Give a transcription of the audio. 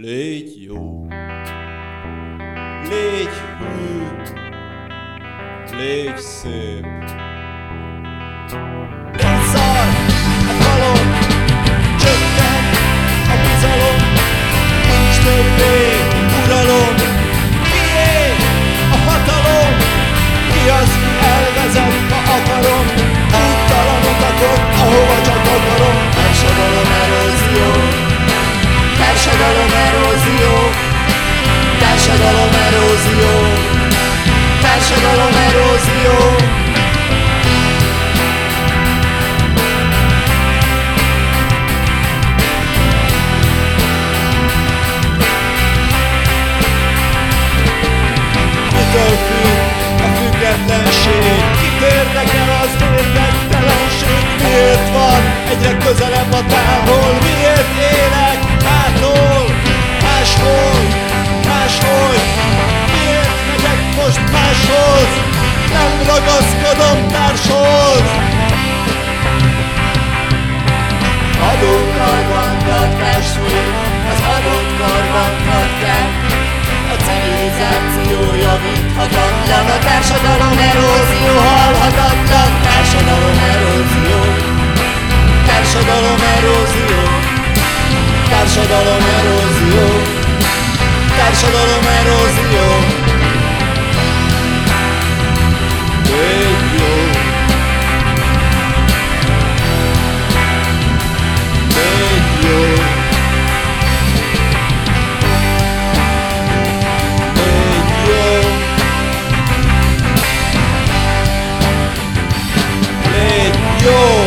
Légy jó, légy hű, légy szép. Függetlenség? Kit érdekel az érdektelenség? Miért van egyre közelebb a távol? Miért élek máshol, máshol, máshogy? Miért megyek most máshoz? Nem ragaszkodom társhoz Terzo dolome rosio Terzo dolome rosio Meglio Meglio Meglio Meglio